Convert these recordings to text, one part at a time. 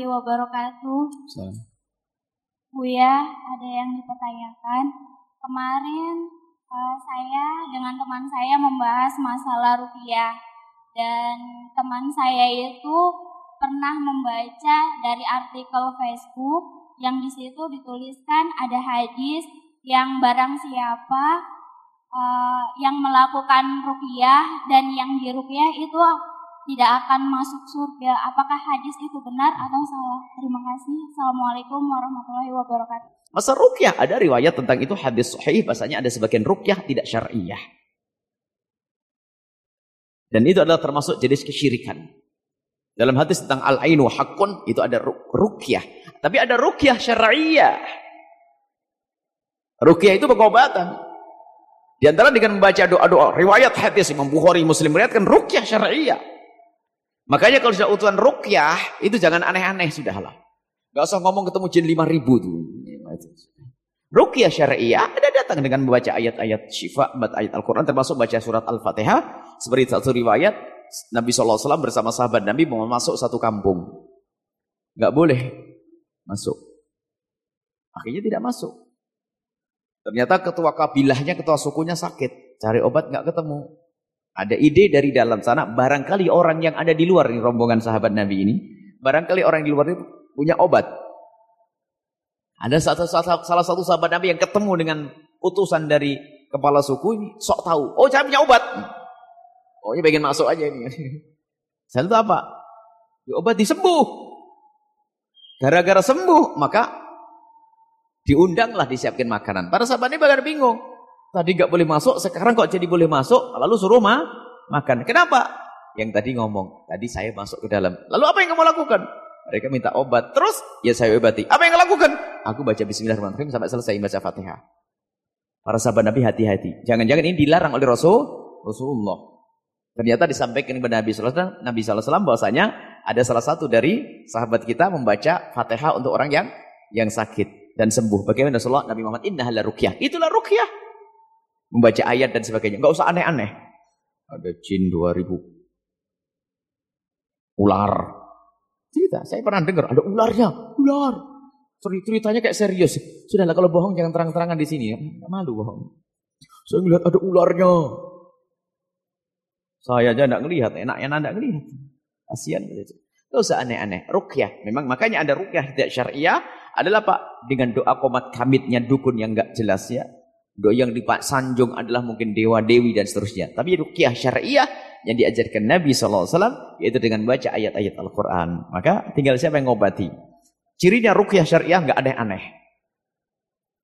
wabarakatuh. Buya, ada yang dipertanyakan. Kemarin uh, saya dengan teman saya membahas masalah rupiah dan teman saya itu pernah membaca dari artikel Facebook yang di situ dituliskan ada hadis yang barang siapa uh, yang melakukan rupiah dan yang di rupiah itu tidak akan masuk surga. Apakah hadis itu benar atau salah? Terima kasih. Assalamualaikum warahmatullahi wabarakatuh. Masa rukyah ada riwayat tentang itu hadis sahih bahasanya ada sebagian rukyah tidak syariah. Dan itu adalah termasuk jenis kesyirikan. Dalam hadis tentang al-ainu hakun itu ada rukyah. Tapi ada rukyah syariah. Rukyah itu pengobatan. Di antara dengan membaca doa-doa riwayat hadis Imam Bukhari Muslim meriwayatkan rukyah syariah. Makanya kalau sudah utuhan rukyah, itu jangan aneh-aneh sudahlah. Gak usah ngomong ketemu jin lima ribu tuh. Rukyah syariah ada datang dengan membaca ayat-ayat syifa, membaca ayat Al-Quran, termasuk baca surat Al-Fatihah. Seperti satu riwayat, Nabi SAW bersama sahabat Nabi mau masuk satu kampung. Gak boleh masuk. Akhirnya tidak masuk. Ternyata ketua kabilahnya, ketua sukunya sakit. Cari obat gak ketemu. Ada ide dari dalam sana, barangkali orang yang ada di luar ini rombongan sahabat Nabi ini, barangkali orang di luar itu punya obat. Ada satu, salah satu sahabat Nabi yang ketemu dengan utusan dari kepala suku ini, sok tahu, oh saya punya obat. Oh ini pengen masuk aja ini. Saya itu apa? Ya, obat disembuh. Gara-gara sembuh, maka diundanglah disiapkan makanan. Para sahabat ini bakal bingung. Tadi gak boleh masuk, sekarang kok jadi boleh masuk, lalu suruh ma makan. Kenapa? Yang tadi ngomong, tadi saya masuk ke dalam. Lalu apa yang kamu lakukan? Mereka minta obat. Terus, ya saya obati. Apa yang kamu lakukan? Aku baca bismillahirrahmanirrahim sampai selesai baca fatihah. Para sahabat Nabi hati-hati. Jangan-jangan ini dilarang oleh Rasul Rasulullah. Ternyata disampaikan kepada Nabi SAW, Nabi SAW bahwasanya ada salah satu dari sahabat kita membaca fatihah untuk orang yang yang sakit dan sembuh. Bagaimana Rasulullah Nabi Muhammad innahala rukyah. Itulah rukyah membaca ayat dan sebagainya. Enggak usah aneh-aneh. Ada jin 2000. Ular. Cerita, saya pernah dengar ada ularnya, ular. Ceritanya kayak serius. Sudahlah kalau bohong jangan terang-terangan di sini ya. Malu bohong. Saya melihat ada ularnya. Saya aja enggak ngelihat, enaknya enggak ngelihat. Kasihan gitu. Enggak usah aneh-aneh. Rukyah. Memang makanya ada rukyah tidak syariah adalah Pak dengan doa komat kamitnya dukun yang enggak jelas ya. Doa yang sanjung adalah mungkin dewa-dewi dan seterusnya. Tapi rukyah syariah yang diajarkan Nabi SAW yaitu dengan baca ayat-ayat Al-Quran. Maka tinggal siapa yang ngobati. Cirinya rukyah syariah nggak aneh-aneh.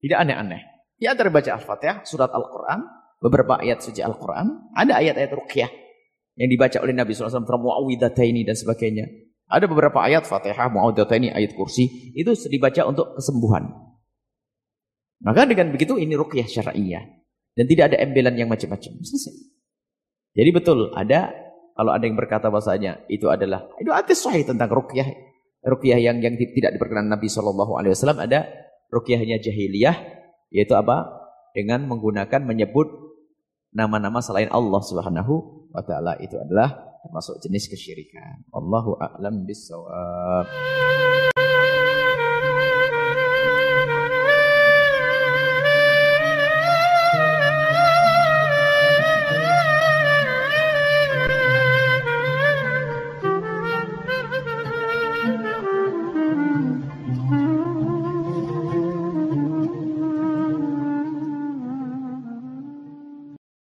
Tidak aneh-aneh. Di antara baca Al-Fatihah, surat Al-Quran, beberapa ayat suci Al-Quran, ada ayat-ayat rukyah yang dibaca oleh Nabi SAW, ini dan sebagainya. Ada beberapa ayat Fatihah, ini ayat kursi, itu dibaca untuk kesembuhan. Maka dengan begitu ini rukyah syar'iyah. Dan tidak ada embelan yang macam-macam. Jadi betul, ada kalau ada yang berkata bahasanya itu adalah itu hadis sahih tentang rukyah. Rukyah yang yang tidak diperkenan Nabi wasallam ada rukyahnya jahiliyah yaitu apa? Dengan menggunakan menyebut nama-nama selain Allah Subhanahu wa taala itu adalah termasuk jenis kesyirikan. Allahu a'lam bissawab.